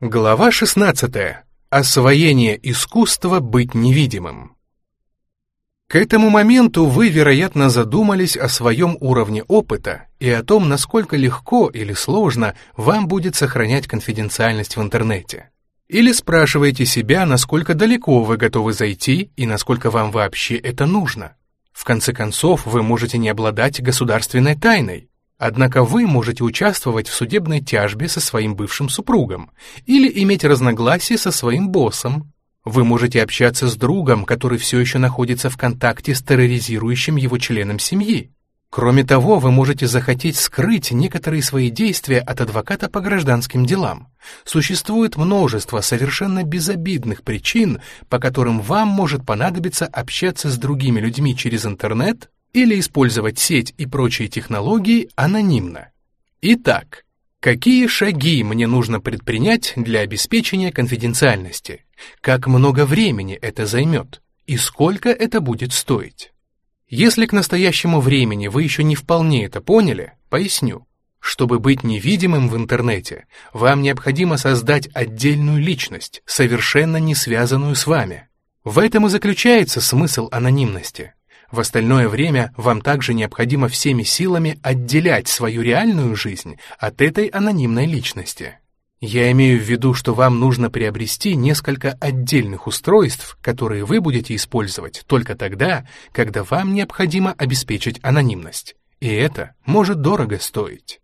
Глава 16. Освоение искусства быть невидимым. К этому моменту вы, вероятно, задумались о своем уровне опыта и о том, насколько легко или сложно вам будет сохранять конфиденциальность в интернете. Или спрашиваете себя, насколько далеко вы готовы зайти и насколько вам вообще это нужно. В конце концов, вы можете не обладать государственной тайной, Однако вы можете участвовать в судебной тяжбе со своим бывшим супругом или иметь разногласия со своим боссом. Вы можете общаться с другом, который все еще находится в контакте с терроризирующим его членом семьи. Кроме того, вы можете захотеть скрыть некоторые свои действия от адвоката по гражданским делам. Существует множество совершенно безобидных причин, по которым вам может понадобиться общаться с другими людьми через интернет или использовать сеть и прочие технологии анонимно. Итак, какие шаги мне нужно предпринять для обеспечения конфиденциальности? Как много времени это займет? И сколько это будет стоить? Если к настоящему времени вы еще не вполне это поняли, поясню. Чтобы быть невидимым в интернете, вам необходимо создать отдельную личность, совершенно не связанную с вами. В этом и заключается смысл анонимности. В остальное время вам также необходимо всеми силами отделять свою реальную жизнь от этой анонимной личности. Я имею в виду, что вам нужно приобрести несколько отдельных устройств, которые вы будете использовать только тогда, когда вам необходимо обеспечить анонимность. И это может дорого стоить.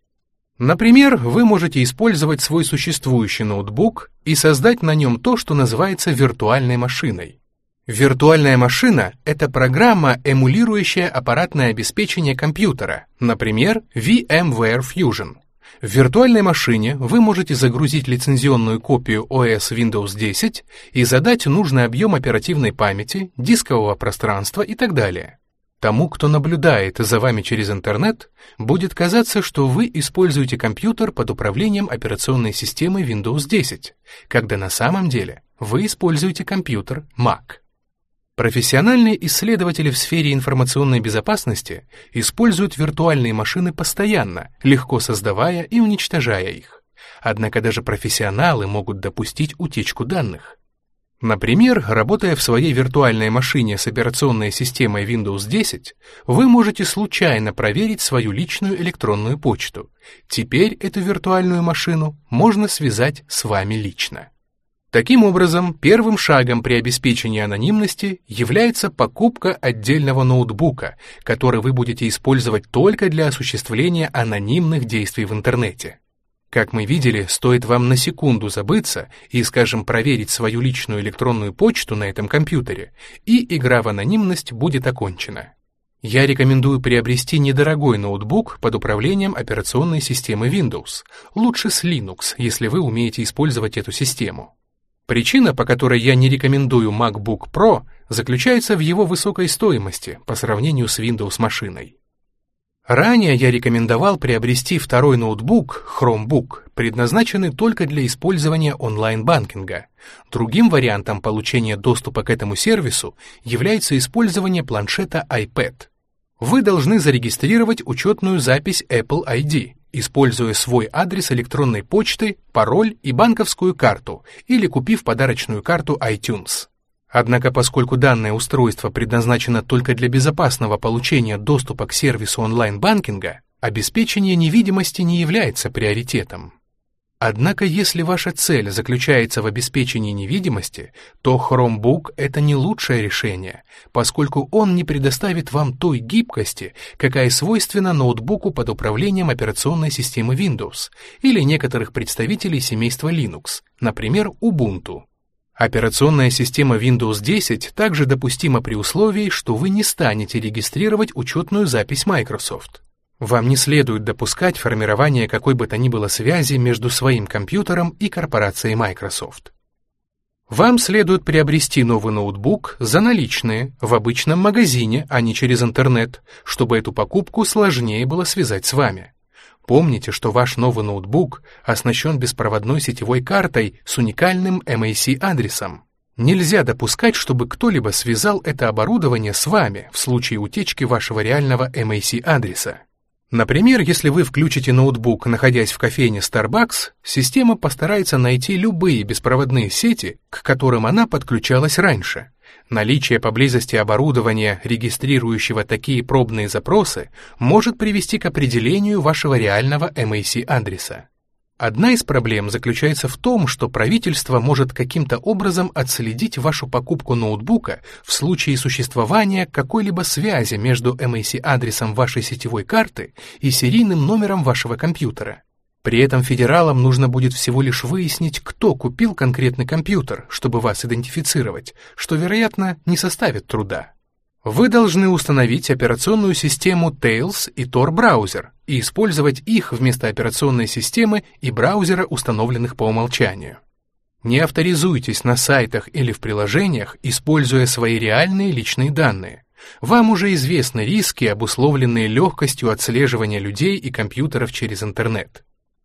Например, вы можете использовать свой существующий ноутбук и создать на нем то, что называется виртуальной машиной. Виртуальная машина — это программа, эмулирующая аппаратное обеспечение компьютера, например, VMware Fusion. В виртуальной машине вы можете загрузить лицензионную копию OS Windows 10 и задать нужный объем оперативной памяти, дискового пространства и так далее. Тому, кто наблюдает за вами через интернет, будет казаться, что вы используете компьютер под управлением операционной системы Windows 10, когда на самом деле вы используете компьютер Mac. Профессиональные исследователи в сфере информационной безопасности используют виртуальные машины постоянно, легко создавая и уничтожая их. Однако даже профессионалы могут допустить утечку данных. Например, работая в своей виртуальной машине с операционной системой Windows 10, вы можете случайно проверить свою личную электронную почту. Теперь эту виртуальную машину можно связать с вами лично. Таким образом, первым шагом при обеспечении анонимности является покупка отдельного ноутбука, который вы будете использовать только для осуществления анонимных действий в интернете. Как мы видели, стоит вам на секунду забыться и, скажем, проверить свою личную электронную почту на этом компьютере, и игра в анонимность будет окончена. Я рекомендую приобрести недорогой ноутбук под управлением операционной системы Windows, лучше с Linux, если вы умеете использовать эту систему. Причина, по которой я не рекомендую MacBook Pro, заключается в его высокой стоимости по сравнению с Windows-машиной. Ранее я рекомендовал приобрести второй ноутбук, Chromebook, предназначенный только для использования онлайн-банкинга. Другим вариантом получения доступа к этому сервису является использование планшета iPad. Вы должны зарегистрировать учетную запись Apple ID, используя свой адрес электронной почты, пароль и банковскую карту или купив подарочную карту iTunes. Однако, поскольку данное устройство предназначено только для безопасного получения доступа к сервису онлайн-банкинга, обеспечение невидимости не является приоритетом. Однако, если ваша цель заключается в обеспечении невидимости, то Chromebook — это не лучшее решение, поскольку он не предоставит вам той гибкости, какая свойственна ноутбуку под управлением операционной системы Windows или некоторых представителей семейства Linux, например, Ubuntu. Операционная система Windows 10 также допустима при условии, что вы не станете регистрировать учетную запись Microsoft. Вам не следует допускать формирование какой бы то ни было связи между своим компьютером и корпорацией Microsoft. Вам следует приобрести новый ноутбук за наличные в обычном магазине, а не через интернет, чтобы эту покупку сложнее было связать с вами. Помните, что ваш новый ноутбук оснащен беспроводной сетевой картой с уникальным MAC-адресом. Нельзя допускать, чтобы кто-либо связал это оборудование с вами в случае утечки вашего реального MAC-адреса. Например, если вы включите ноутбук, находясь в кофейне Starbucks, система постарается найти любые беспроводные сети, к которым она подключалась раньше. Наличие поблизости оборудования, регистрирующего такие пробные запросы, может привести к определению вашего реального MAC-адреса. Одна из проблем заключается в том, что правительство может каким-то образом отследить вашу покупку ноутбука в случае существования какой-либо связи между MAC-адресом вашей сетевой карты и серийным номером вашего компьютера. При этом федералам нужно будет всего лишь выяснить, кто купил конкретный компьютер, чтобы вас идентифицировать, что, вероятно, не составит труда. Вы должны установить операционную систему Tails и Tor браузер и использовать их вместо операционной системы и браузера, установленных по умолчанию. Не авторизуйтесь на сайтах или в приложениях, используя свои реальные личные данные. Вам уже известны риски, обусловленные легкостью отслеживания людей и компьютеров через интернет.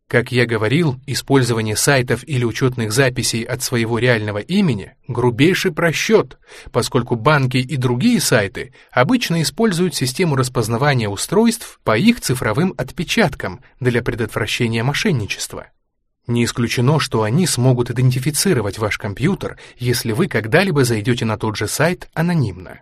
Как я говорил, использование сайтов или учетных записей от своего реального имени – грубейший просчет, поскольку банки и другие сайты обычно используют систему распознавания устройств по их цифровым отпечаткам для предотвращения мошенничества. Не исключено, что они смогут идентифицировать ваш компьютер, если вы когда-либо зайдете на тот же сайт анонимно.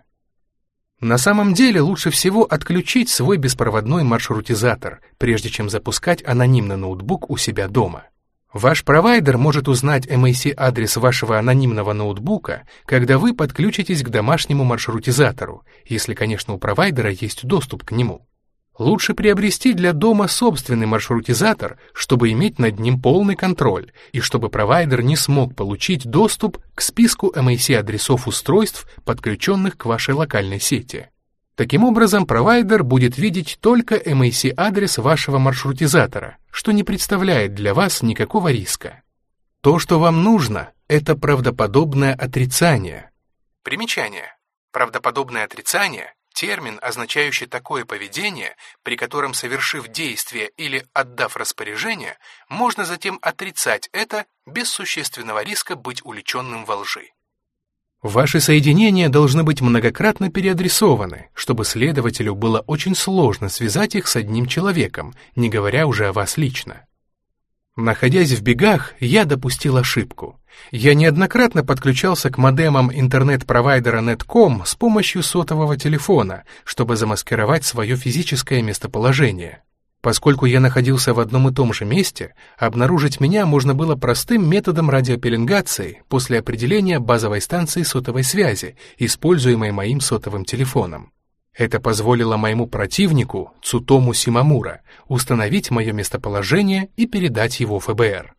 На самом деле лучше всего отключить свой беспроводной маршрутизатор, прежде чем запускать анонимно ноутбук у себя дома. Ваш провайдер может узнать MAC-адрес вашего анонимного ноутбука, когда вы подключитесь к домашнему маршрутизатору, если, конечно, у провайдера есть доступ к нему. Лучше приобрести для дома собственный маршрутизатор, чтобы иметь над ним полный контроль, и чтобы провайдер не смог получить доступ к списку MAC-адресов устройств, подключенных к вашей локальной сети. Таким образом, провайдер будет видеть только MAC-адрес вашего маршрутизатора, что не представляет для вас никакого риска. То, что вам нужно, это правдоподобное отрицание. Примечание. Правдоподобное отрицание Термин, означающий такое поведение, при котором, совершив действие или отдав распоряжение, можно затем отрицать это без существенного риска быть уличенным во лжи. Ваши соединения должны быть многократно переадресованы, чтобы следователю было очень сложно связать их с одним человеком, не говоря уже о вас лично. Находясь в бегах, я допустил ошибку. Я неоднократно подключался к модемам интернет-провайдера Netcom с помощью сотового телефона, чтобы замаскировать свое физическое местоположение. Поскольку я находился в одном и том же месте, обнаружить меня можно было простым методом радиопеленгации после определения базовой станции сотовой связи, используемой моим сотовым телефоном. Это позволило моему противнику, Цутому Симамура, установить мое местоположение и передать его ФБР.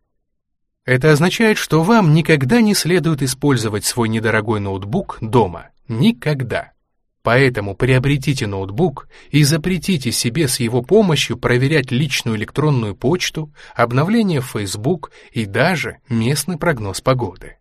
Это означает, что вам никогда не следует использовать свой недорогой ноутбук дома. Никогда. Поэтому приобретите ноутбук и запретите себе с его помощью проверять личную электронную почту, обновления в Facebook и даже местный прогноз погоды.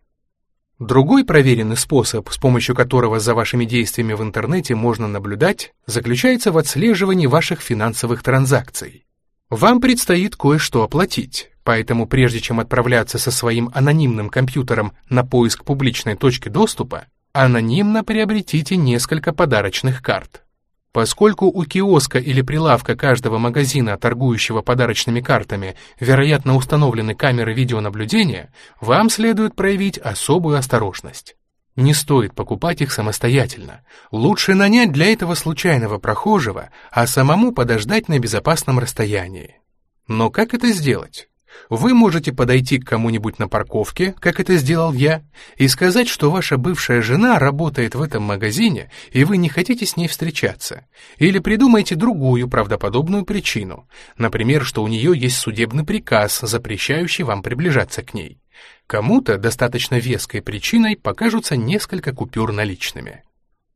Другой проверенный способ, с помощью которого за вашими действиями в интернете можно наблюдать, заключается в отслеживании ваших финансовых транзакций. Вам предстоит кое-что оплатить, поэтому прежде чем отправляться со своим анонимным компьютером на поиск публичной точки доступа, анонимно приобретите несколько подарочных карт. Поскольку у киоска или прилавка каждого магазина, торгующего подарочными картами, вероятно установлены камеры видеонаблюдения, вам следует проявить особую осторожность. Не стоит покупать их самостоятельно. Лучше нанять для этого случайного прохожего, а самому подождать на безопасном расстоянии. Но как это сделать? Вы можете подойти к кому-нибудь на парковке, как это сделал я, и сказать, что ваша бывшая жена работает в этом магазине, и вы не хотите с ней встречаться. Или придумайте другую правдоподобную причину, например, что у нее есть судебный приказ, запрещающий вам приближаться к ней. Кому-то достаточно веской причиной покажутся несколько купюр наличными.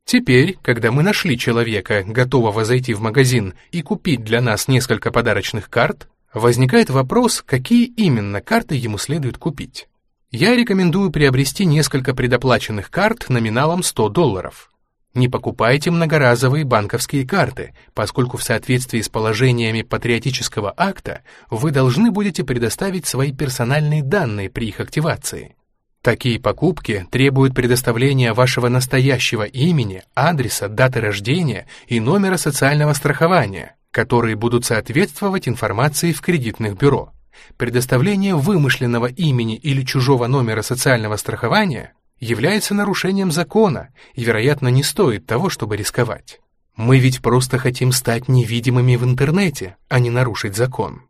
Теперь, когда мы нашли человека, готового зайти в магазин и купить для нас несколько подарочных карт, Возникает вопрос, какие именно карты ему следует купить. Я рекомендую приобрести несколько предоплаченных карт номиналом 100 долларов. Не покупайте многоразовые банковские карты, поскольку в соответствии с положениями патриотического акта вы должны будете предоставить свои персональные данные при их активации. Такие покупки требуют предоставления вашего настоящего имени, адреса, даты рождения и номера социального страхования, которые будут соответствовать информации в кредитных бюро. Предоставление вымышленного имени или чужого номера социального страхования является нарушением закона и, вероятно, не стоит того, чтобы рисковать. Мы ведь просто хотим стать невидимыми в интернете, а не нарушить закон.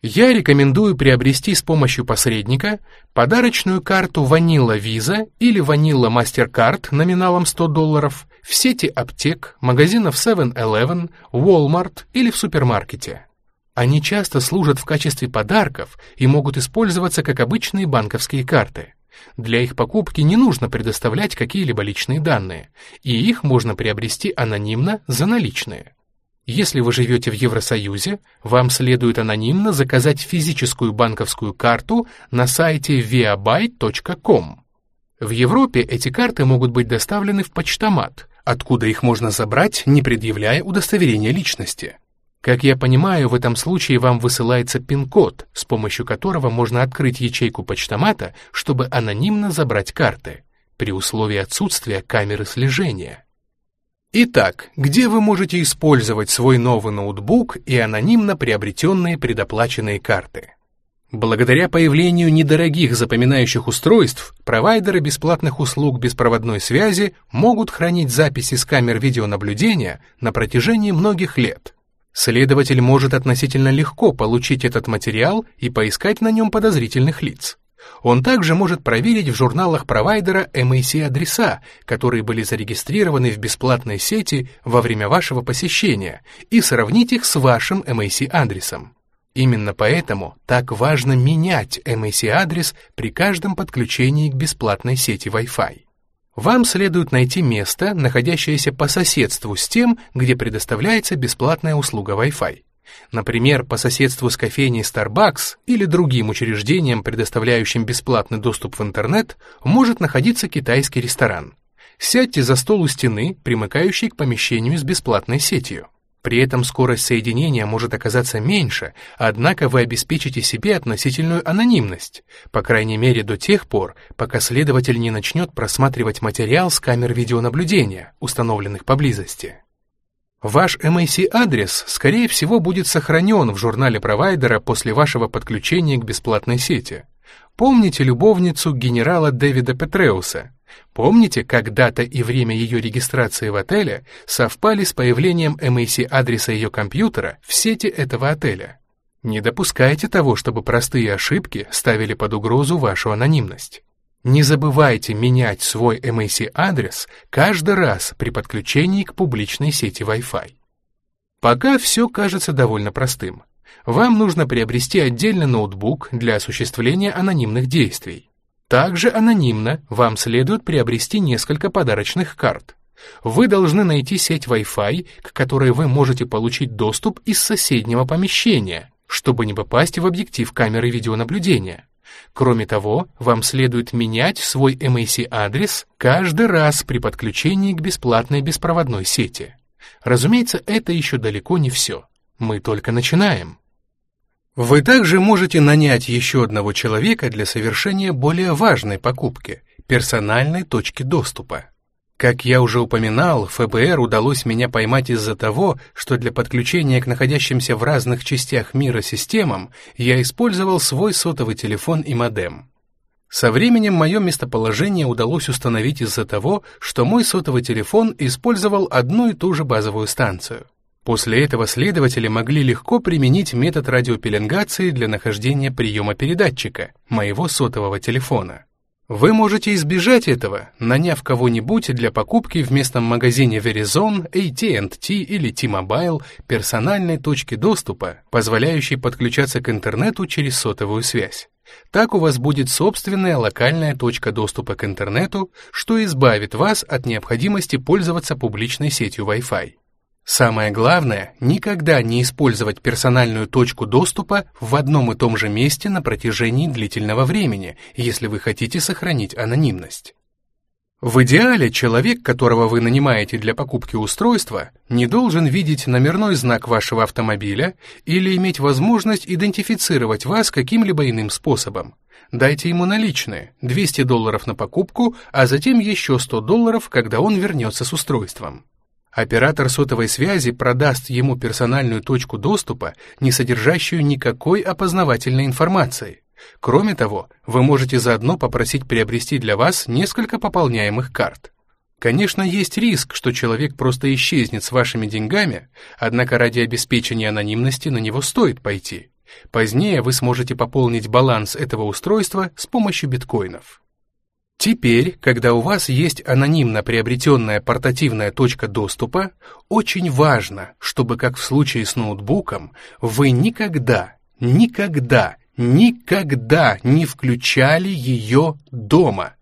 Я рекомендую приобрести с помощью посредника подарочную карту Vanilla Visa или Vanilla MasterCard номиналом 100 долларов в сети аптек, магазинов 7-Eleven, Walmart или в супермаркете. Они часто служат в качестве подарков и могут использоваться как обычные банковские карты. Для их покупки не нужно предоставлять какие-либо личные данные, и их можно приобрести анонимно за наличные. Если вы живете в Евросоюзе, вам следует анонимно заказать физическую банковскую карту на сайте viabyte.com. В Европе эти карты могут быть доставлены в почтомат, откуда их можно забрать, не предъявляя удостоверения личности. Как я понимаю, в этом случае вам высылается пин-код, с помощью которого можно открыть ячейку почтомата, чтобы анонимно забрать карты, при условии отсутствия камеры слежения. Итак, где вы можете использовать свой новый ноутбук и анонимно приобретенные предоплаченные карты? Благодаря появлению недорогих запоминающих устройств, провайдеры бесплатных услуг беспроводной связи могут хранить записи с камер видеонаблюдения на протяжении многих лет. Следователь может относительно легко получить этот материал и поискать на нем подозрительных лиц. Он также может проверить в журналах провайдера MAC-адреса, которые были зарегистрированы в бесплатной сети во время вашего посещения, и сравнить их с вашим MAC-адресом. Именно поэтому так важно менять MAC-адрес при каждом подключении к бесплатной сети Wi-Fi. Вам следует найти место, находящееся по соседству с тем, где предоставляется бесплатная услуга Wi-Fi. Например, по соседству с кофейней Starbucks или другим учреждением, предоставляющим бесплатный доступ в интернет, может находиться китайский ресторан. Сядьте за стол у стены, примыкающей к помещению с бесплатной сетью. При этом скорость соединения может оказаться меньше, однако вы обеспечите себе относительную анонимность, по крайней мере до тех пор, пока следователь не начнет просматривать материал с камер видеонаблюдения, установленных поблизости. Ваш MAC-адрес, скорее всего, будет сохранен в журнале провайдера после вашего подключения к бесплатной сети. Помните любовницу генерала Дэвида Петреуса? Помните, как дата и время ее регистрации в отеле совпали с появлением MAC-адреса ее компьютера в сети этого отеля? Не допускайте того, чтобы простые ошибки ставили под угрозу вашу анонимность. Не забывайте менять свой MAC-адрес каждый раз при подключении к публичной сети Wi-Fi. Пока все кажется довольно простым. Вам нужно приобрести отдельный ноутбук для осуществления анонимных действий. Также анонимно вам следует приобрести несколько подарочных карт. Вы должны найти сеть Wi-Fi, к которой вы можете получить доступ из соседнего помещения, чтобы не попасть в объектив камеры видеонаблюдения. Кроме того, вам следует менять свой MAC-адрес каждый раз при подключении к бесплатной беспроводной сети. Разумеется, это еще далеко не все. Мы только начинаем. Вы также можете нанять еще одного человека для совершения более важной покупки – персональной точки доступа. Как я уже упоминал, ФБР удалось меня поймать из-за того, что для подключения к находящимся в разных частях мира системам я использовал свой сотовый телефон и модем. Со временем мое местоположение удалось установить из-за того, что мой сотовый телефон использовал одну и ту же базовую станцию. После этого следователи могли легко применить метод радиопеленгации для нахождения приема передатчика, моего сотового телефона. Вы можете избежать этого, наняв кого-нибудь для покупки в местном магазине Verizon, AT&T или T-Mobile персональной точки доступа, позволяющей подключаться к интернету через сотовую связь. Так у вас будет собственная локальная точка доступа к интернету, что избавит вас от необходимости пользоваться публичной сетью Wi-Fi. Самое главное, никогда не использовать персональную точку доступа в одном и том же месте на протяжении длительного времени, если вы хотите сохранить анонимность. В идеале человек, которого вы нанимаете для покупки устройства, не должен видеть номерной знак вашего автомобиля или иметь возможность идентифицировать вас каким-либо иным способом. Дайте ему наличные, 200 долларов на покупку, а затем еще 100 долларов, когда он вернется с устройством. Оператор сотовой связи продаст ему персональную точку доступа, не содержащую никакой опознавательной информации. Кроме того, вы можете заодно попросить приобрести для вас несколько пополняемых карт. Конечно, есть риск, что человек просто исчезнет с вашими деньгами, однако ради обеспечения анонимности на него стоит пойти. Позднее вы сможете пополнить баланс этого устройства с помощью биткоинов. Теперь, когда у вас есть анонимно приобретенная портативная точка доступа, очень важно, чтобы, как в случае с ноутбуком, вы никогда, никогда, никогда не включали ее дома.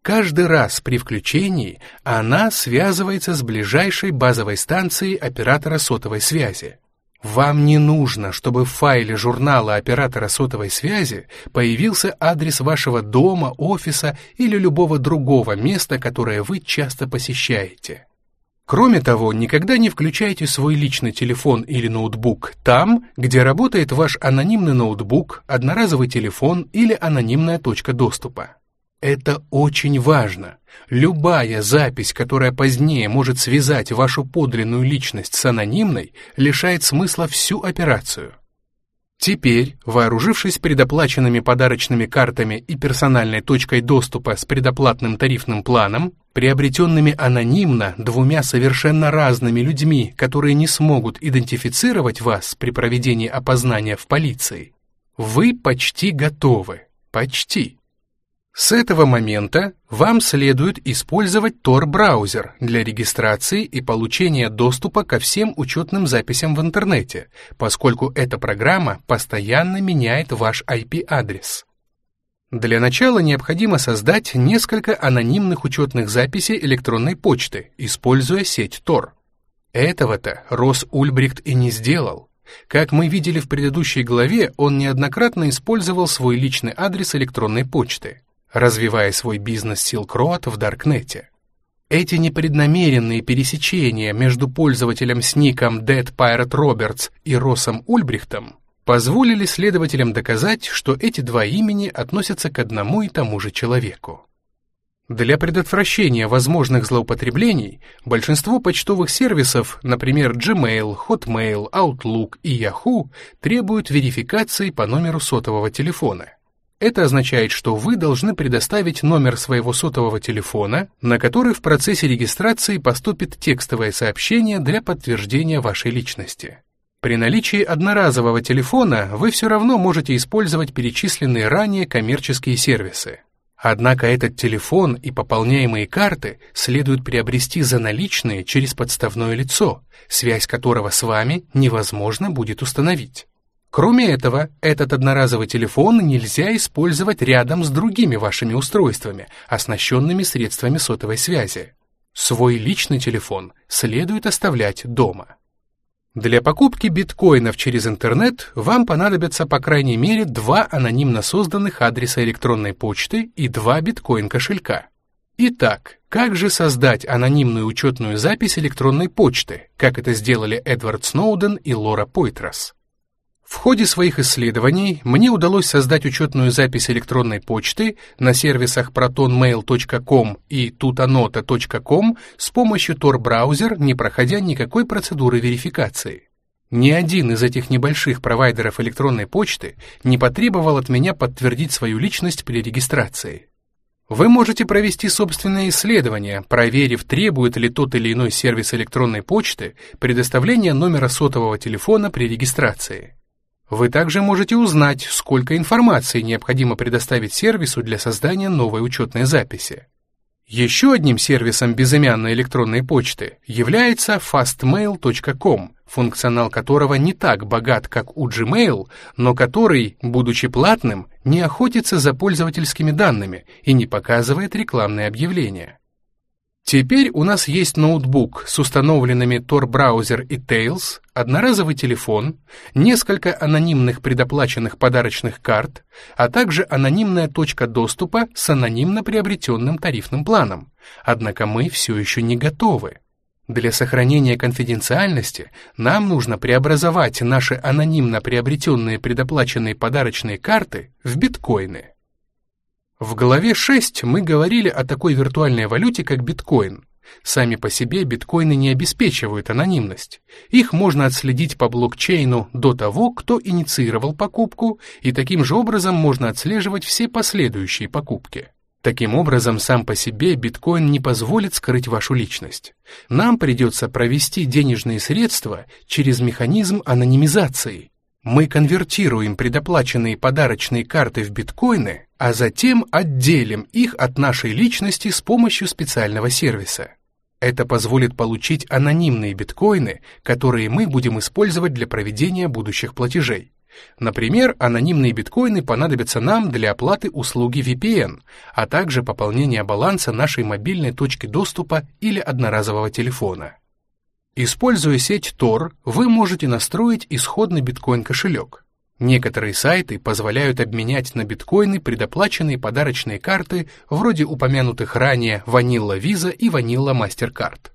Каждый раз при включении она связывается с ближайшей базовой станцией оператора сотовой связи. Вам не нужно, чтобы в файле журнала оператора сотовой связи появился адрес вашего дома, офиса или любого другого места, которое вы часто посещаете. Кроме того, никогда не включайте свой личный телефон или ноутбук там, где работает ваш анонимный ноутбук, одноразовый телефон или анонимная точка доступа. Это очень важно. Любая запись, которая позднее может связать вашу подлинную личность с анонимной, лишает смысла всю операцию. Теперь, вооружившись предоплаченными подарочными картами и персональной точкой доступа с предоплатным тарифным планом, приобретенными анонимно двумя совершенно разными людьми, которые не смогут идентифицировать вас при проведении опознания в полиции, вы почти готовы. Почти. С этого момента вам следует использовать Tor-браузер для регистрации и получения доступа ко всем учетным записям в интернете, поскольку эта программа постоянно меняет ваш IP-адрес. Для начала необходимо создать несколько анонимных учетных записей электронной почты, используя сеть Tor. Этого-то Рос Ульбрихт и не сделал. Как мы видели в предыдущей главе, он неоднократно использовал свой личный адрес электронной почты развивая свой бизнес Silk Road в Даркнете. Эти непреднамеренные пересечения между пользователем с ником Dead Pirate Roberts и Россом Ульбрихтом позволили следователям доказать, что эти два имени относятся к одному и тому же человеку. Для предотвращения возможных злоупотреблений большинство почтовых сервисов, например, Gmail, Hotmail, Outlook и Yahoo, требуют верификации по номеру сотового телефона. Это означает, что вы должны предоставить номер своего сотового телефона, на который в процессе регистрации поступит текстовое сообщение для подтверждения вашей личности. При наличии одноразового телефона вы все равно можете использовать перечисленные ранее коммерческие сервисы. Однако этот телефон и пополняемые карты следует приобрести за наличные через подставное лицо, связь которого с вами невозможно будет установить. Кроме этого, этот одноразовый телефон нельзя использовать рядом с другими вашими устройствами, оснащенными средствами сотовой связи. Свой личный телефон следует оставлять дома. Для покупки биткоинов через интернет вам понадобятся по крайней мере два анонимно созданных адреса электронной почты и два биткоин-кошелька. Итак, как же создать анонимную учетную запись электронной почты, как это сделали Эдвард Сноуден и Лора Пойтрас? В ходе своих исследований мне удалось создать учетную запись электронной почты на сервисах protonmail.com и tutanota.com с помощью Tor-браузер, не проходя никакой процедуры верификации. Ни один из этих небольших провайдеров электронной почты не потребовал от меня подтвердить свою личность при регистрации. Вы можете провести собственное исследование, проверив, требует ли тот или иной сервис электронной почты предоставления номера сотового телефона при регистрации. Вы также можете узнать, сколько информации необходимо предоставить сервису для создания новой учетной записи. Еще одним сервисом безымянной электронной почты является fastmail.com, функционал которого не так богат, как у Gmail, но который, будучи платным, не охотится за пользовательскими данными и не показывает рекламные объявления. Теперь у нас есть ноутбук с установленными Tor-браузер и Tails, одноразовый телефон, несколько анонимных предоплаченных подарочных карт, а также анонимная точка доступа с анонимно приобретенным тарифным планом. Однако мы все еще не готовы. Для сохранения конфиденциальности нам нужно преобразовать наши анонимно приобретенные предоплаченные подарочные карты в биткоины. В главе 6 мы говорили о такой виртуальной валюте, как биткоин. Сами по себе биткоины не обеспечивают анонимность. Их можно отследить по блокчейну до того, кто инициировал покупку, и таким же образом можно отслеживать все последующие покупки. Таким образом, сам по себе биткоин не позволит скрыть вашу личность. Нам придется провести денежные средства через механизм анонимизации. Мы конвертируем предоплаченные подарочные карты в биткоины, а затем отделим их от нашей личности с помощью специального сервиса. Это позволит получить анонимные биткоины, которые мы будем использовать для проведения будущих платежей. Например, анонимные биткоины понадобятся нам для оплаты услуги VPN, а также пополнения баланса нашей мобильной точки доступа или одноразового телефона. Используя сеть Tor, вы можете настроить исходный биткоин-кошелек. Некоторые сайты позволяют обменять на биткоины предоплаченные подарочные карты вроде упомянутых ранее Vanilla Visa и Vanilla MasterCard.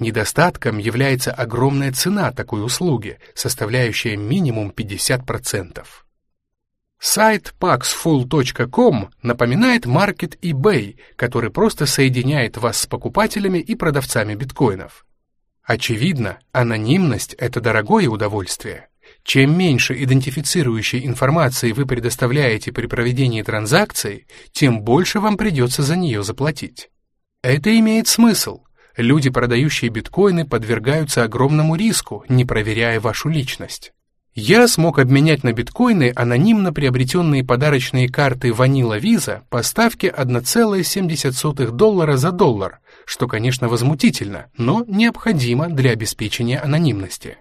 Недостатком является огромная цена такой услуги, составляющая минимум 50%. Сайт paxful.com напоминает маркет eBay, который просто соединяет вас с покупателями и продавцами биткоинов. Очевидно, анонимность – это дорогое удовольствие. Чем меньше идентифицирующей информации вы предоставляете при проведении транзакции, тем больше вам придется за нее заплатить. Это имеет смысл – люди, продающие биткоины, подвергаются огромному риску, не проверяя вашу личность. Я смог обменять на биткоины анонимно приобретенные подарочные карты Vanilla Visa по ставке 1,70 доллара за доллар, что, конечно, возмутительно, но необходимо для обеспечения анонимности.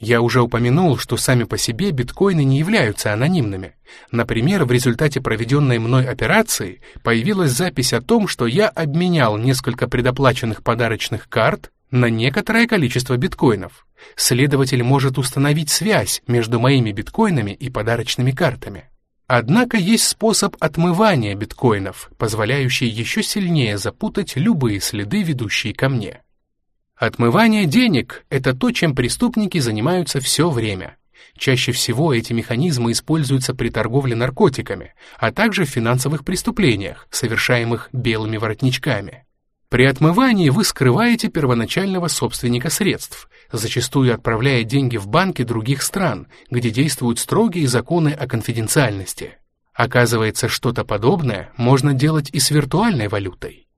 Я уже упомянул, что сами по себе биткоины не являются анонимными. Например, в результате проведенной мной операции появилась запись о том, что я обменял несколько предоплаченных подарочных карт на некоторое количество биткоинов. Следователь может установить связь между моими биткоинами и подарочными картами. Однако есть способ отмывания биткоинов, позволяющий еще сильнее запутать любые следы, ведущие ко мне. Отмывание денег – это то, чем преступники занимаются все время. Чаще всего эти механизмы используются при торговле наркотиками, а также в финансовых преступлениях, совершаемых белыми воротничками. При отмывании вы скрываете первоначального собственника средств, зачастую отправляя деньги в банки других стран, где действуют строгие законы о конфиденциальности. Оказывается, что-то подобное можно делать и с виртуальной валютой.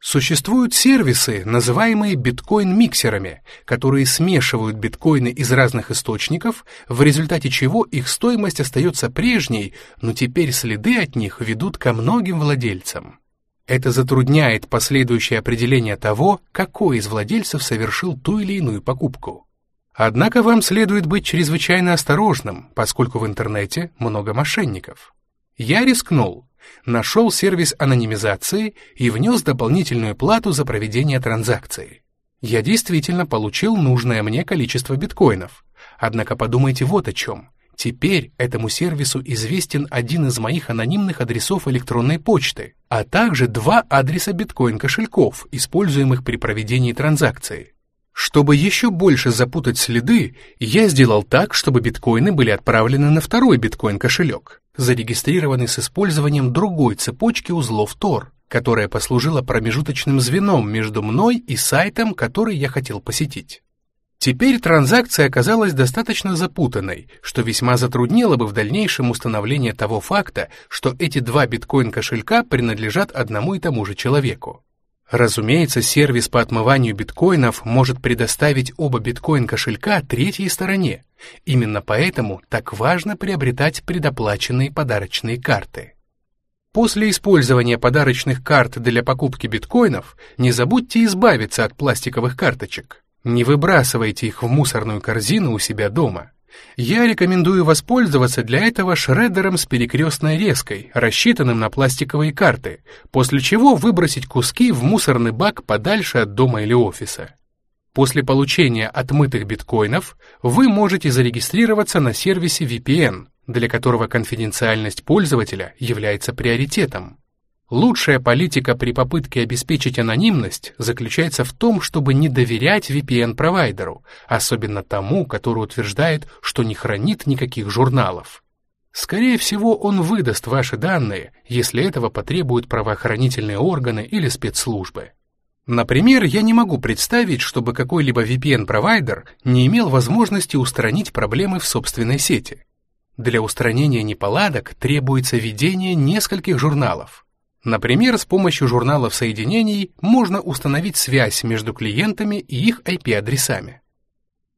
Существуют сервисы, называемые биткоин-миксерами, которые смешивают биткоины из разных источников, в результате чего их стоимость остается прежней, но теперь следы от них ведут ко многим владельцам. Это затрудняет последующее определение того, какой из владельцев совершил ту или иную покупку. Однако вам следует быть чрезвычайно осторожным, поскольку в интернете много мошенников. Я рискнул, нашел сервис анонимизации и внес дополнительную плату за проведение транзакции. Я действительно получил нужное мне количество биткоинов. Однако подумайте вот о чем. Теперь этому сервису известен один из моих анонимных адресов электронной почты, а также два адреса биткоин-кошельков, используемых при проведении транзакции. Чтобы еще больше запутать следы, я сделал так, чтобы биткоины были отправлены на второй биткоин-кошелек, зарегистрированный с использованием другой цепочки узлов Tor, которая послужила промежуточным звеном между мной и сайтом, который я хотел посетить. Теперь транзакция оказалась достаточно запутанной, что весьма затруднило бы в дальнейшем установление того факта, что эти два биткоин-кошелька принадлежат одному и тому же человеку. Разумеется, сервис по отмыванию биткоинов может предоставить оба биткоин-кошелька третьей стороне. Именно поэтому так важно приобретать предоплаченные подарочные карты. После использования подарочных карт для покупки биткоинов не забудьте избавиться от пластиковых карточек. Не выбрасывайте их в мусорную корзину у себя дома. Я рекомендую воспользоваться для этого шреддером с перекрестной резкой, рассчитанным на пластиковые карты, после чего выбросить куски в мусорный бак подальше от дома или офиса. После получения отмытых биткоинов вы можете зарегистрироваться на сервисе VPN, для которого конфиденциальность пользователя является приоритетом. Лучшая политика при попытке обеспечить анонимность заключается в том, чтобы не доверять VPN-провайдеру, особенно тому, который утверждает, что не хранит никаких журналов. Скорее всего, он выдаст ваши данные, если этого потребуют правоохранительные органы или спецслужбы. Например, я не могу представить, чтобы какой-либо VPN-провайдер не имел возможности устранить проблемы в собственной сети. Для устранения неполадок требуется ведение нескольких журналов. Например, с помощью журналов соединений можно установить связь между клиентами и их IP-адресами.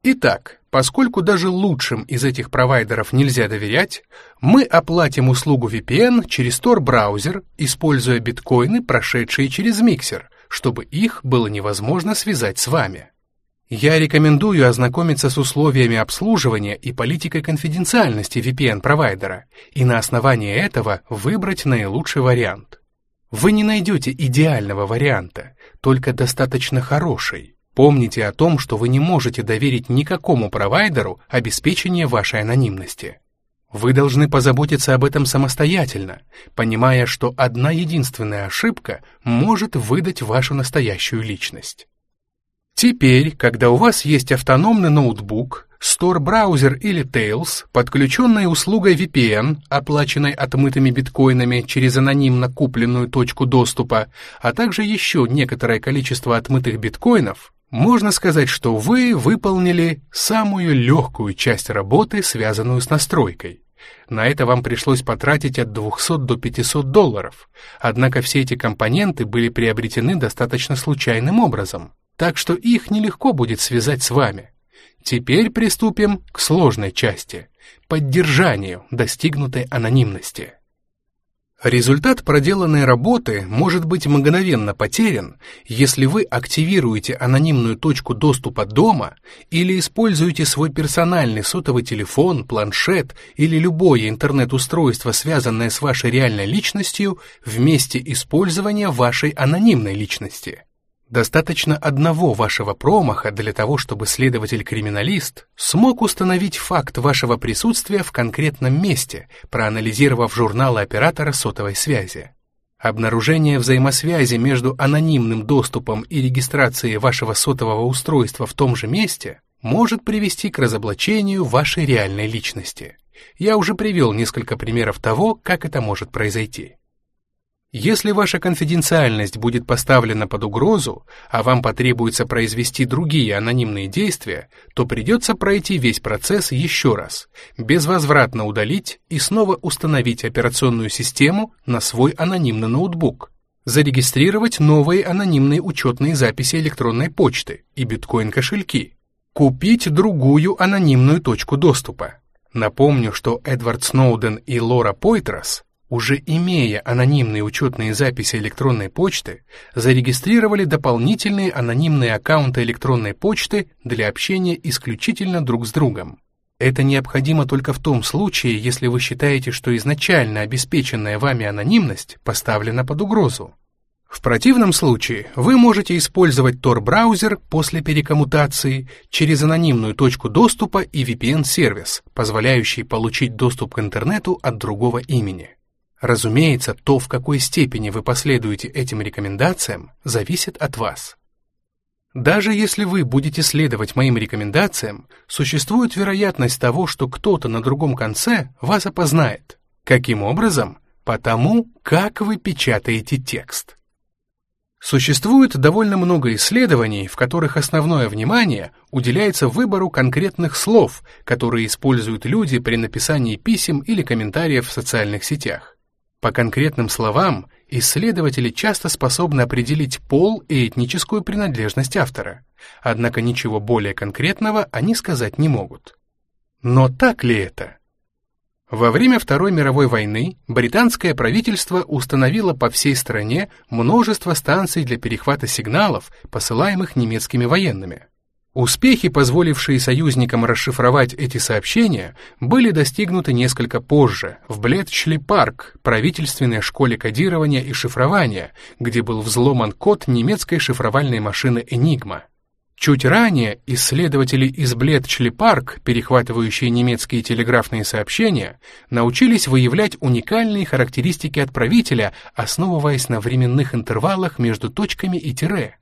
Итак, поскольку даже лучшим из этих провайдеров нельзя доверять, мы оплатим услугу VPN через Tor-браузер, используя биткоины, прошедшие через миксер, чтобы их было невозможно связать с вами. Я рекомендую ознакомиться с условиями обслуживания и политикой конфиденциальности VPN-провайдера и на основании этого выбрать наилучший вариант. Вы не найдете идеального варианта, только достаточно хороший. Помните о том, что вы не можете доверить никакому провайдеру обеспечение вашей анонимности. Вы должны позаботиться об этом самостоятельно, понимая, что одна единственная ошибка может выдать вашу настоящую личность. Теперь, когда у вас есть автономный ноутбук, Store-браузер или Tails, подключенный услугой VPN, оплаченной отмытыми биткоинами через анонимно купленную точку доступа, а также еще некоторое количество отмытых биткоинов, можно сказать, что вы выполнили самую легкую часть работы, связанную с настройкой. На это вам пришлось потратить от 200 до 500 долларов, однако все эти компоненты были приобретены достаточно случайным образом так что их нелегко будет связать с вами. Теперь приступим к сложной части — поддержанию достигнутой анонимности. Результат проделанной работы может быть мгновенно потерян, если вы активируете анонимную точку доступа дома или используете свой персональный сотовый телефон, планшет или любое интернет-устройство, связанное с вашей реальной личностью, вместе использования вашей анонимной личности. Достаточно одного вашего промаха для того, чтобы следователь-криминалист смог установить факт вашего присутствия в конкретном месте, проанализировав журналы оператора сотовой связи. Обнаружение взаимосвязи между анонимным доступом и регистрацией вашего сотового устройства в том же месте может привести к разоблачению вашей реальной личности. Я уже привел несколько примеров того, как это может произойти. Если ваша конфиденциальность будет поставлена под угрозу, а вам потребуется произвести другие анонимные действия, то придется пройти весь процесс еще раз, безвозвратно удалить и снова установить операционную систему на свой анонимный ноутбук, зарегистрировать новые анонимные учетные записи электронной почты и биткоин-кошельки, купить другую анонимную точку доступа. Напомню, что Эдвард Сноуден и Лора Пойтрас уже имея анонимные учетные записи электронной почты, зарегистрировали дополнительные анонимные аккаунты электронной почты для общения исключительно друг с другом. Это необходимо только в том случае, если вы считаете, что изначально обеспеченная вами анонимность поставлена под угрозу. В противном случае вы можете использовать Tor-браузер после перекоммутации через анонимную точку доступа и VPN-сервис, позволяющий получить доступ к интернету от другого имени. Разумеется, то, в какой степени вы последуете этим рекомендациям, зависит от вас. Даже если вы будете следовать моим рекомендациям, существует вероятность того, что кто-то на другом конце вас опознает. Каким образом? Потому, как вы печатаете текст. Существует довольно много исследований, в которых основное внимание уделяется выбору конкретных слов, которые используют люди при написании писем или комментариев в социальных сетях. По конкретным словам, исследователи часто способны определить пол и этническую принадлежность автора, однако ничего более конкретного они сказать не могут. Но так ли это? Во время Второй мировой войны британское правительство установило по всей стране множество станций для перехвата сигналов, посылаемых немецкими военными. Успехи, позволившие союзникам расшифровать эти сообщения, были достигнуты несколько позже, в Блетчли-парк, правительственной школе кодирования и шифрования, где был взломан код немецкой шифровальной машины «Энигма». Чуть ранее исследователи из Блетчли-парк, перехватывающие немецкие телеграфные сообщения, научились выявлять уникальные характеристики отправителя, основываясь на временных интервалах между точками и тире.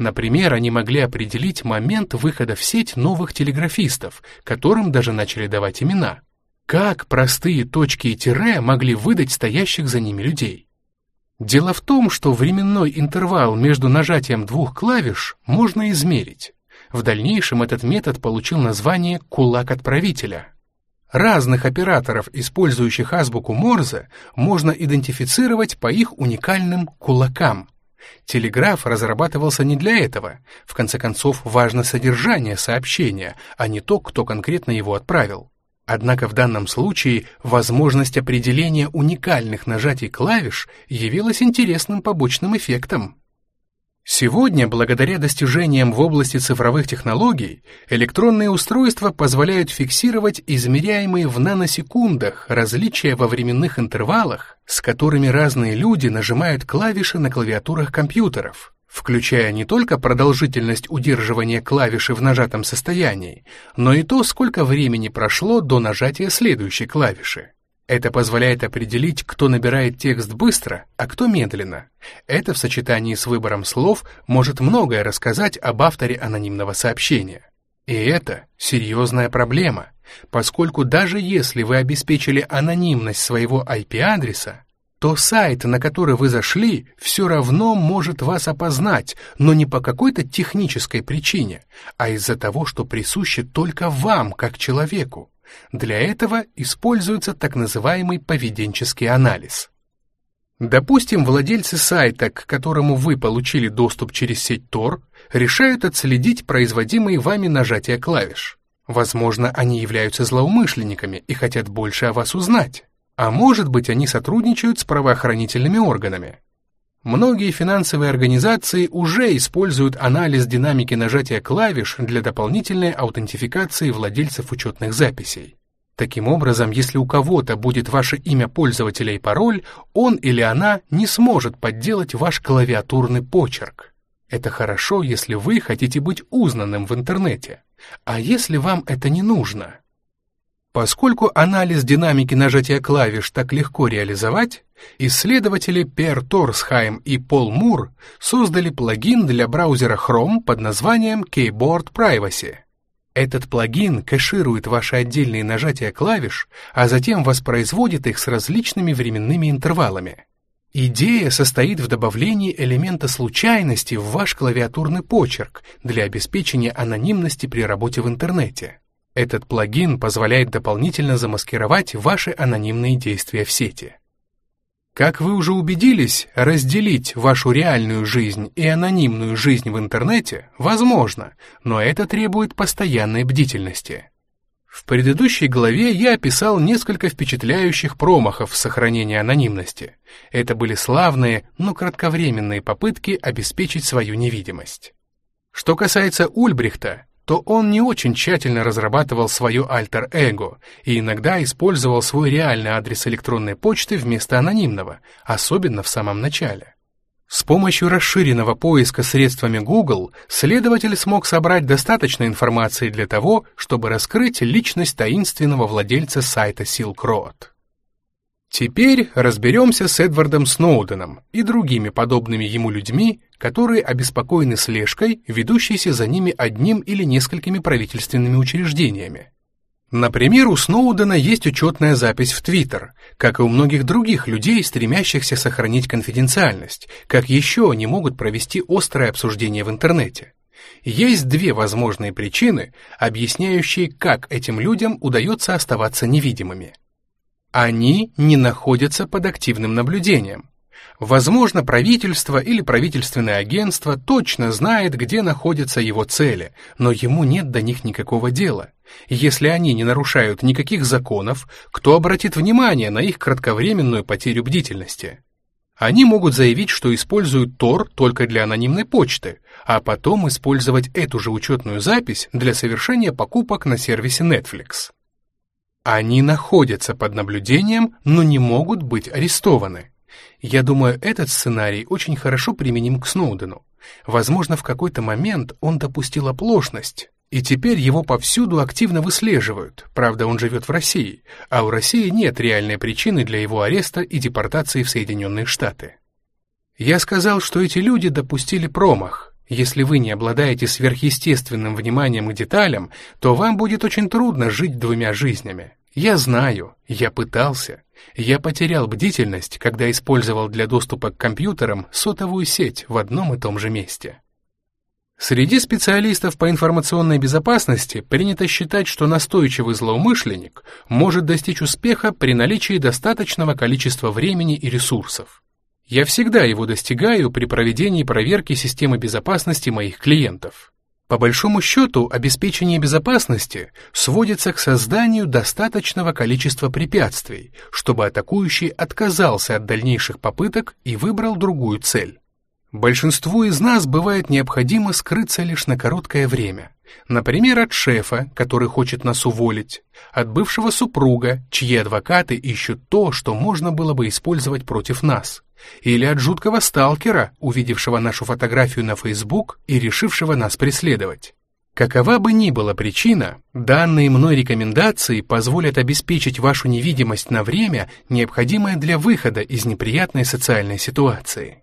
Например, они могли определить момент выхода в сеть новых телеграфистов, которым даже начали давать имена. Как простые точки и тире могли выдать стоящих за ними людей? Дело в том, что временной интервал между нажатием двух клавиш можно измерить. В дальнейшем этот метод получил название «кулак отправителя». Разных операторов, использующих азбуку Морзе, можно идентифицировать по их уникальным кулакам. Телеграф разрабатывался не для этого. В конце концов, важно содержание сообщения, а не то, кто конкретно его отправил. Однако в данном случае возможность определения уникальных нажатий клавиш явилась интересным побочным эффектом. Сегодня, благодаря достижениям в области цифровых технологий, электронные устройства позволяют фиксировать измеряемые в наносекундах различия во временных интервалах, с которыми разные люди нажимают клавиши на клавиатурах компьютеров, включая не только продолжительность удерживания клавиши в нажатом состоянии, но и то, сколько времени прошло до нажатия следующей клавиши. Это позволяет определить, кто набирает текст быстро, а кто медленно. Это в сочетании с выбором слов может многое рассказать об авторе анонимного сообщения. И это серьезная проблема, поскольку даже если вы обеспечили анонимность своего IP-адреса, то сайт, на который вы зашли, все равно может вас опознать, но не по какой-то технической причине, а из-за того, что присуще только вам, как человеку. Для этого используется так называемый поведенческий анализ. Допустим, владельцы сайта, к которому вы получили доступ через сеть Tor, решают отследить производимые вами нажатия клавиш. Возможно, они являются злоумышленниками и хотят больше о вас узнать. А может быть, они сотрудничают с правоохранительными органами. Многие финансовые организации уже используют анализ динамики нажатия клавиш для дополнительной аутентификации владельцев учетных записей. Таким образом, если у кого-то будет ваше имя пользователя и пароль, он или она не сможет подделать ваш клавиатурный почерк. Это хорошо, если вы хотите быть узнанным в интернете. А если вам это не нужно? Поскольку анализ динамики нажатия клавиш так легко реализовать, исследователи Пер Торсхайм и Пол Мур создали плагин для браузера Chrome под названием Keyboard Privacy. Этот плагин кэширует ваши отдельные нажатия клавиш, а затем воспроизводит их с различными временными интервалами. Идея состоит в добавлении элемента случайности в ваш клавиатурный почерк для обеспечения анонимности при работе в интернете. Этот плагин позволяет дополнительно замаскировать ваши анонимные действия в сети. Как вы уже убедились, разделить вашу реальную жизнь и анонимную жизнь в интернете возможно, но это требует постоянной бдительности. В предыдущей главе я описал несколько впечатляющих промахов в сохранении анонимности. Это были славные, но кратковременные попытки обеспечить свою невидимость. Что касается Ульбрихта, то он не очень тщательно разрабатывал свое альтер-эго и иногда использовал свой реальный адрес электронной почты вместо анонимного, особенно в самом начале. С помощью расширенного поиска средствами Google следователь смог собрать достаточно информации для того, чтобы раскрыть личность таинственного владельца сайта Silk Road. Теперь разберемся с Эдвардом Сноуденом и другими подобными ему людьми, которые обеспокоены слежкой, ведущейся за ними одним или несколькими правительственными учреждениями. Например, у Сноудена есть учетная запись в Твиттер, как и у многих других людей, стремящихся сохранить конфиденциальность, как еще они могут провести острое обсуждение в интернете. Есть две возможные причины, объясняющие, как этим людям удается оставаться невидимыми. Они не находятся под активным наблюдением. Возможно, правительство или правительственное агентство точно знает, где находятся его цели, но ему нет до них никакого дела. Если они не нарушают никаких законов, кто обратит внимание на их кратковременную потерю бдительности? Они могут заявить, что используют Tor только для анонимной почты, а потом использовать эту же учетную запись для совершения покупок на сервисе Netflix. Они находятся под наблюдением, но не могут быть арестованы. Я думаю, этот сценарий очень хорошо применим к Сноудену. Возможно, в какой-то момент он допустил оплошность, и теперь его повсюду активно выслеживают. Правда, он живет в России, а у России нет реальной причины для его ареста и депортации в Соединенные Штаты. Я сказал, что эти люди допустили промах. Если вы не обладаете сверхъестественным вниманием к деталям, то вам будет очень трудно жить двумя жизнями. Я знаю, я пытался. Я потерял бдительность, когда использовал для доступа к компьютерам сотовую сеть в одном и том же месте. Среди специалистов по информационной безопасности принято считать, что настойчивый злоумышленник может достичь успеха при наличии достаточного количества времени и ресурсов. Я всегда его достигаю при проведении проверки системы безопасности моих клиентов. По большому счету, обеспечение безопасности сводится к созданию достаточного количества препятствий, чтобы атакующий отказался от дальнейших попыток и выбрал другую цель. Большинству из нас бывает необходимо скрыться лишь на короткое время. Например, от шефа, который хочет нас уволить, от бывшего супруга, чьи адвокаты ищут то, что можно было бы использовать против нас, или от жуткого сталкера, увидевшего нашу фотографию на Facebook и решившего нас преследовать. Какова бы ни была причина, данные мной рекомендации позволят обеспечить вашу невидимость на время, необходимое для выхода из неприятной социальной ситуации.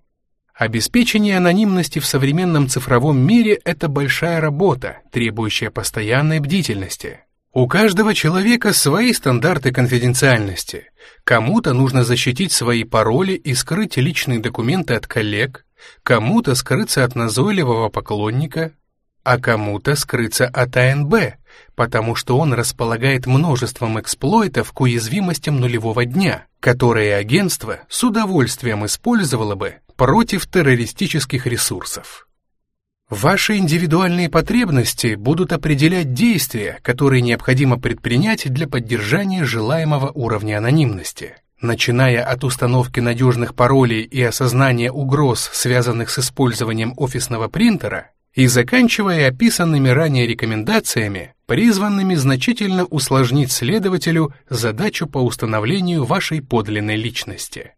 Обеспечение анонимности в современном цифровом мире – это большая работа, требующая постоянной бдительности. У каждого человека свои стандарты конфиденциальности. Кому-то нужно защитить свои пароли и скрыть личные документы от коллег, кому-то скрыться от назойливого поклонника, а кому-то скрыться от АНБ, потому что он располагает множеством эксплойтов к уязвимостям нулевого дня, которые агентство с удовольствием использовало бы против террористических ресурсов. Ваши индивидуальные потребности будут определять действия, которые необходимо предпринять для поддержания желаемого уровня анонимности. Начиная от установки надежных паролей и осознания угроз, связанных с использованием офисного принтера, и заканчивая описанными ранее рекомендациями, призванными значительно усложнить следователю задачу по установлению вашей подлинной личности.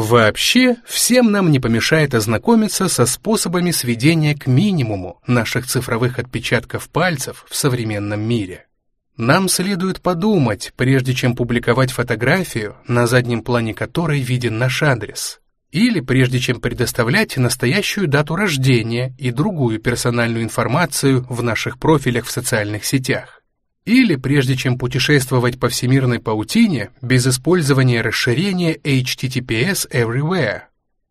Вообще, всем нам не помешает ознакомиться со способами сведения к минимуму наших цифровых отпечатков пальцев в современном мире. Нам следует подумать, прежде чем публиковать фотографию, на заднем плане которой виден наш адрес, или прежде чем предоставлять настоящую дату рождения и другую персональную информацию в наших профилях в социальных сетях. Или прежде чем путешествовать по всемирной паутине без использования расширения HTTPS Everywhere.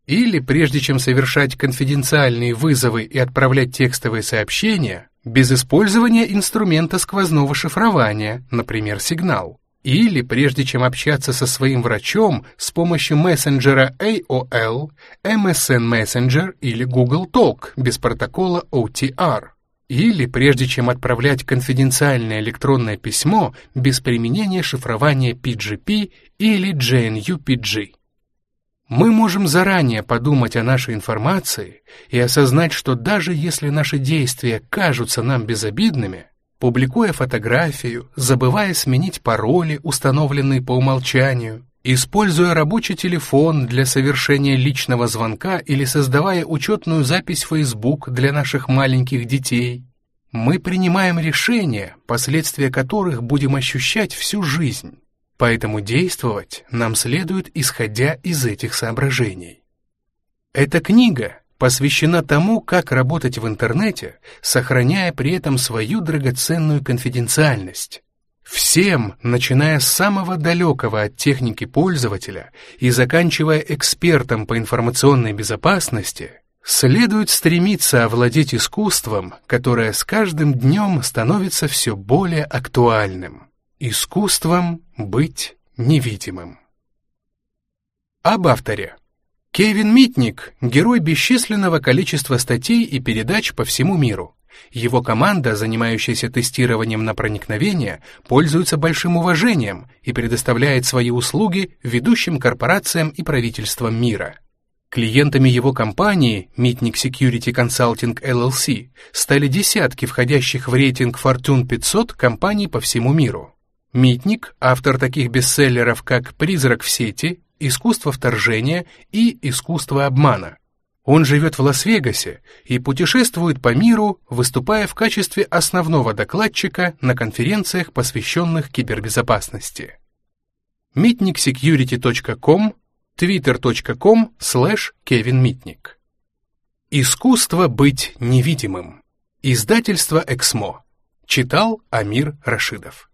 Или прежде чем совершать конфиденциальные вызовы и отправлять текстовые сообщения без использования инструмента сквозного шифрования, например, сигнал. Или прежде чем общаться со своим врачом с помощью мессенджера AOL, MSN Messenger или Google Talk без протокола OTR. Или прежде чем отправлять конфиденциальное электронное письмо без применения шифрования PGP или JNU-PG. Мы можем заранее подумать о нашей информации и осознать, что даже если наши действия кажутся нам безобидными, публикуя фотографию, забывая сменить пароли, установленные по умолчанию, Используя рабочий телефон для совершения личного звонка или создавая учетную запись Facebook для наших маленьких детей, мы принимаем решения, последствия которых будем ощущать всю жизнь. Поэтому действовать нам следует, исходя из этих соображений. Эта книга посвящена тому, как работать в интернете, сохраняя при этом свою драгоценную конфиденциальность. Всем, начиная с самого далекого от техники пользователя и заканчивая экспертом по информационной безопасности, следует стремиться овладеть искусством, которое с каждым днем становится все более актуальным. Искусством быть невидимым. Об авторе. Кевин Митник – герой бесчисленного количества статей и передач по всему миру. Его команда, занимающаяся тестированием на проникновение, пользуется большим уважением и предоставляет свои услуги ведущим корпорациям и правительствам мира. Клиентами его компании Mitnick Security Consulting LLC стали десятки входящих в рейтинг Fortune 500 компаний по всему миру. Митник – автор таких бестселлеров, как «Призрак в сети», «Искусство вторжения» и «Искусство обмана». Он живет в Лас-Вегасе и путешествует по миру, выступая в качестве основного докладчика на конференциях, посвященных кибербезопасности. mitnicksecurity.com, twitter.com slash kevinmitnik. Искусство быть невидимым. Издательство «Эксмо». Читал Амир Рашидов.